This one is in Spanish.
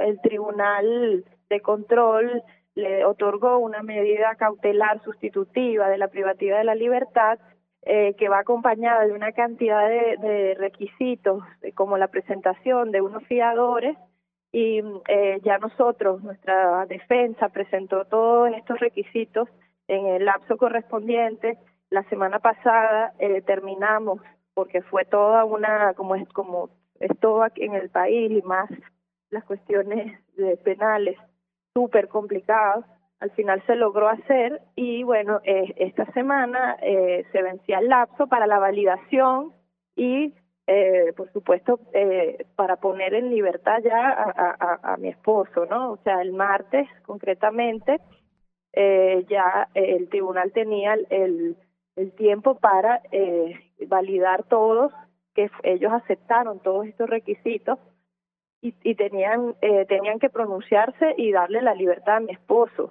el Tribunal de Control le otorgó una medida cautelar sustitutiva de la privativa de la libertad eh, que va acompañada de una cantidad de, de requisitos como la presentación de unos fiadores y eh, ya nosotros, nuestra defensa presentó todos estos requisitos en el lapso correspondiente. La semana pasada eh, terminamos porque fue toda una, como es, como es todo aquí en el país y más las cuestiones de penales súper complicadas, al final se logró hacer y bueno, eh, esta semana eh, se vencía el lapso para la validación y eh, por supuesto eh, para poner en libertad ya a, mi esposo, ¿no? O sea, el martes concretamente eh, ya el tribunal tenía el, el tiempo para eh, validar todos, que ellos aceptaron todos estos requisitos y, y tenían eh, tenían que pronunciarse y darle la libertad a mi esposo